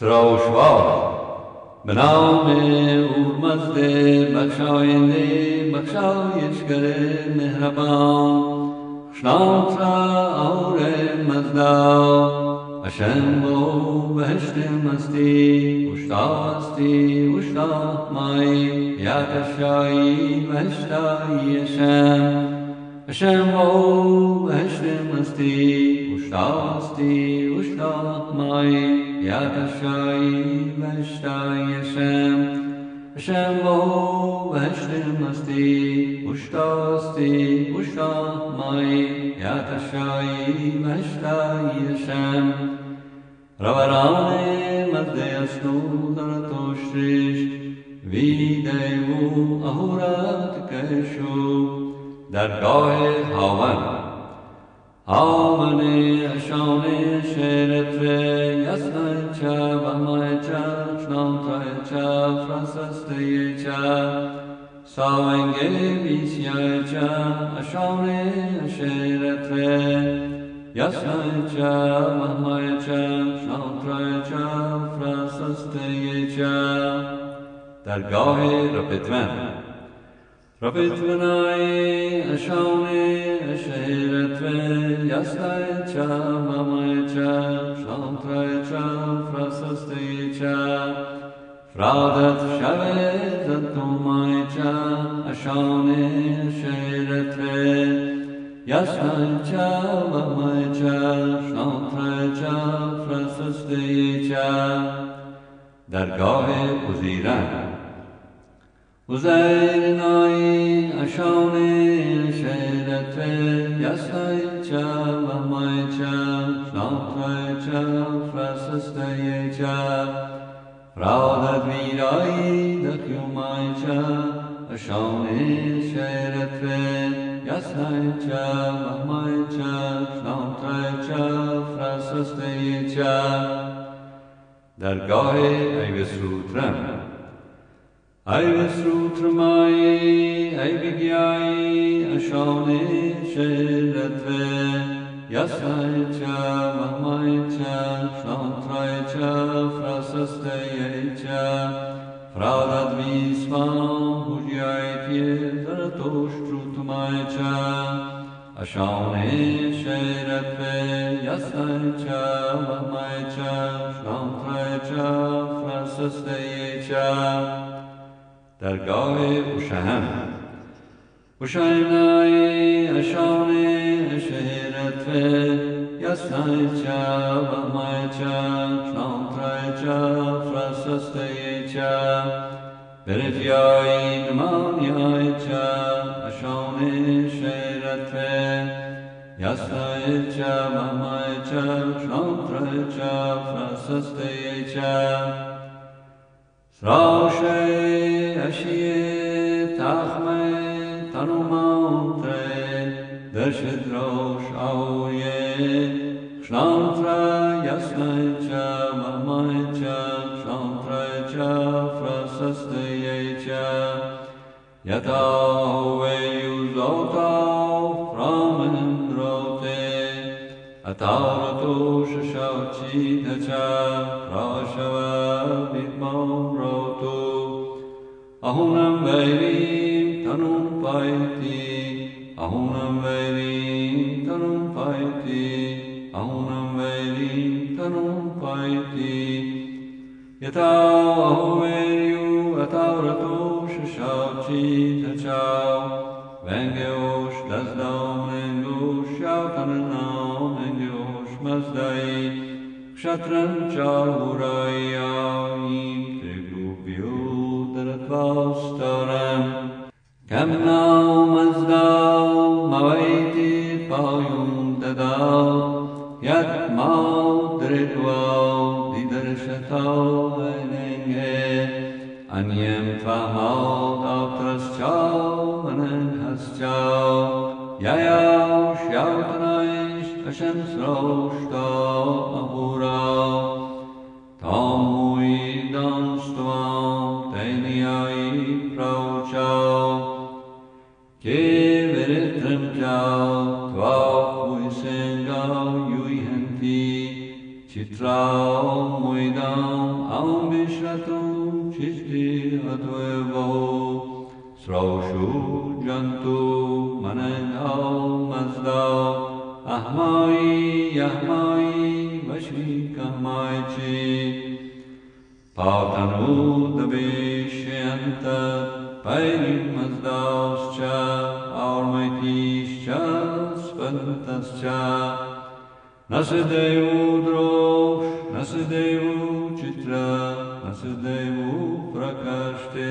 سراوشوار به نام اورمزد بخشاینده بخشایشگر مهربان شناس را اور مزدا اشم و بهشت مستی اشتاستی اشتا مای یکشایی بهشتایی اشم اشم و بهشت مستی اشتاستی اشتا مای یکشایی بهشتایی اشم اشم و بهشت مستی مای یکشایی بهشتایی اشم روران مزده استو در توشش ویده و اهورت کشو. درگاه هاون آمن اشان چا فرانسسته چا ساونگه بیسیا چا اشان شرت یسن چا و مای چا شنام تای چا فرادت شود تو چا اشان شهرت یسن چا و مای شنام تای چا فرانسسته چا درگاه وزیران. وزیر نای فرانسسته چا درگاه ایو سوترم ایو سوترمای ای بگیایی اشان شهرت یسن چا و مای چا شنام تای چا فرانسسته چا فرادت میسپان هوشیای تیه زرتوش تروتمای چا اشان شهرت تای چا فرانسسته چا درگاه اوشهم اوشهنای اشان شهرت یسن چا و مای چا شنام تای چا Yasayecha, mamayecha, shantrayecha, prasastayecha, Sraushe, ashiye, tachme, tanumantre, deshidrosh, auye, shantra, yasayecha, mamayecha, shantrayecha, prasastayecha, yatawe, ततारतोषशाचिदच प्राशवविद्मां रोतु अहुनं वैरीं तनुं पायति अहुनं वैरीं तनुं पायति अहुनं वैरीं तनुं पायति यथा अहुवैर्यु अतारतोषशाचिदच Vengyosh das daumen gush out on دزدام ننگوش شاوتن نام ننگوش مزدایی شطرن چاورایی آییم ترگوبیو درت باستارم کم نام ازداو مویتی پایون ددا ید ما درگواو Hashem sroshta ahura Tomu idam stva tenia i praucha Ke veretrem tja tva puisenga yuihenti Chitra muidam aum bishratum chisti advevo Sraushu jantu manen mazdao Ahmai Yahmai Vashvikamai Patanu Davishyanta Pairim Mazdavscha Aurmaitischa Svantascha. Nasidevu Drosh, Nasidevu Chitra, Nasidevu Prakashte,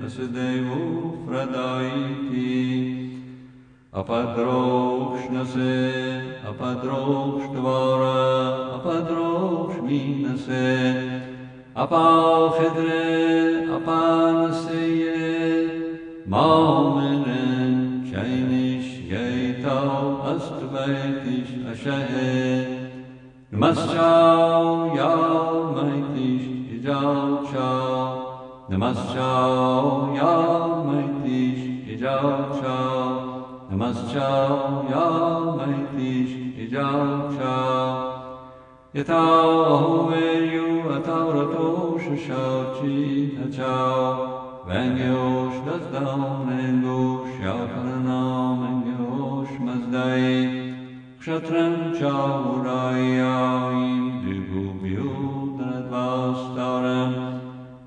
Nasidevu Fradaiti, Apadrosh Nase, Apadrosh Dvara, Apadrosh Minase, Apa Khidre, Apa Naseye, Maumenen, Chainish, Gaitau, Astvaitish, Ashahe, Namaschao, Yao, Maitish, Ijao, Chao, Namaschao, Yao, Maitish, Ijao, Chao, नमश्चां यामैतिश् इजाक्षा यथा अहोमेर्यो अथाव्रतोष शौची हचाव Węgiosz dozdolny dusz, Jopalna męgiosz mazdaj, Krzatręcza uraja im dygubiu dredwa starem,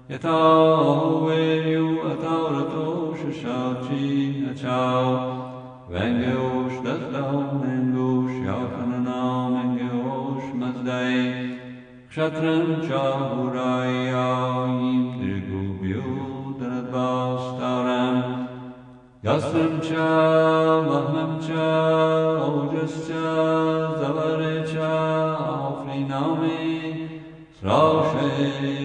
Jeta ohuwiu atauratu szyszałci Venyu Atao Rato Shashachi Achao Vengyosh Dazdam Nengush Yakananam Vengyosh Mazdai Kshatram Chaurayayim Digubyu Dradvastaram Yasram cha, Mahmam cha, Ojas cha, Zavare cha, Afrinami, Srashe,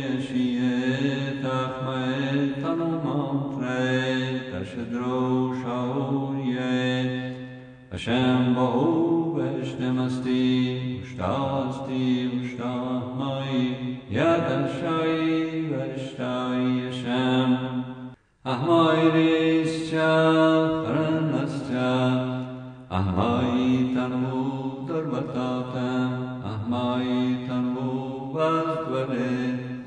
अश्यां बहुवरिष्ठमस्ति दुष्टास्ति दुष्टाह्मायि यादर्शायि वरिष्ठाय अश्याम् अहमायिरेश्च अह्मायी तम्बूतर्वता अहमायि तम्बोबे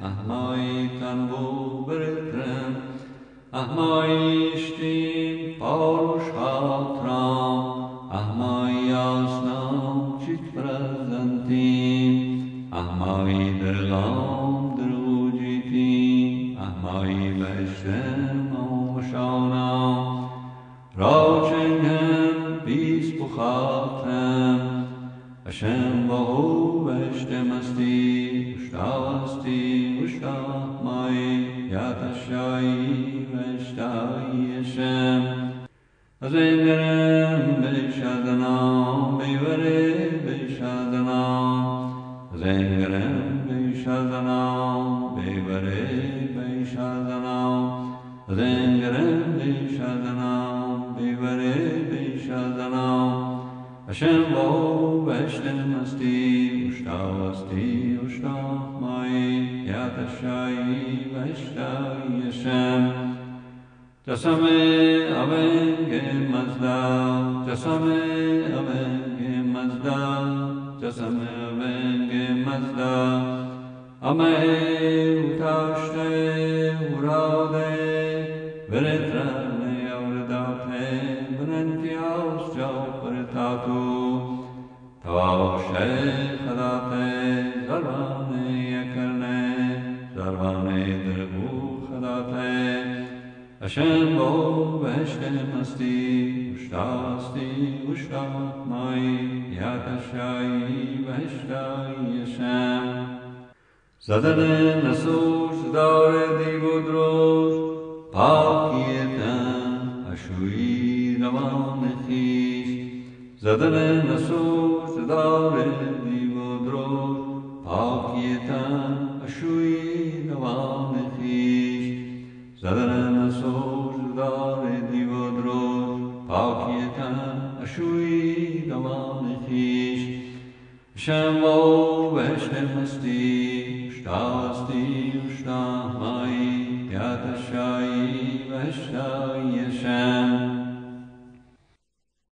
अहमायि तम्बूवृत्र अह्मायिष्टिं पौरुष درگام دروجیتی امای به شما و شوند راچنهم بیش بخاطر اشام باهوش تمسدی مشتاق استی مشتاق مایی یاد شایی و Azengarem, Beshadanam, Bevare, Beshadanam, Azengarem, Beshadanam, Bevare, Beshadanam, Hashem Bahu Veshtem Asti, Ushtavasti, Ushtahmai, Yatashai, Veshtai Hashem, Jasame Amen Gemazda, Jasame Amen Gemazda, Jasame Amen Gemazda, Ame Utashte Urade, Veretrane Auredate, Venentiaus Jau Paretatu, Tavashe Chadate, Zarvane Yakarne, Zarvane Dirgu Chadate, Hashem Bo Veshem Asti, Ushtasti, Ushtahmai, Yatashai, Veshtai Hashem. Zadane nasos dare daure divu droš, pakijeta ashui ravan nechish. Zadane na souš daure divu droš, pakijeta ashui ravan nechish. Zadane na souš daure divu droš, pakijeta ashui ravan nechish. Shamo veshem caused the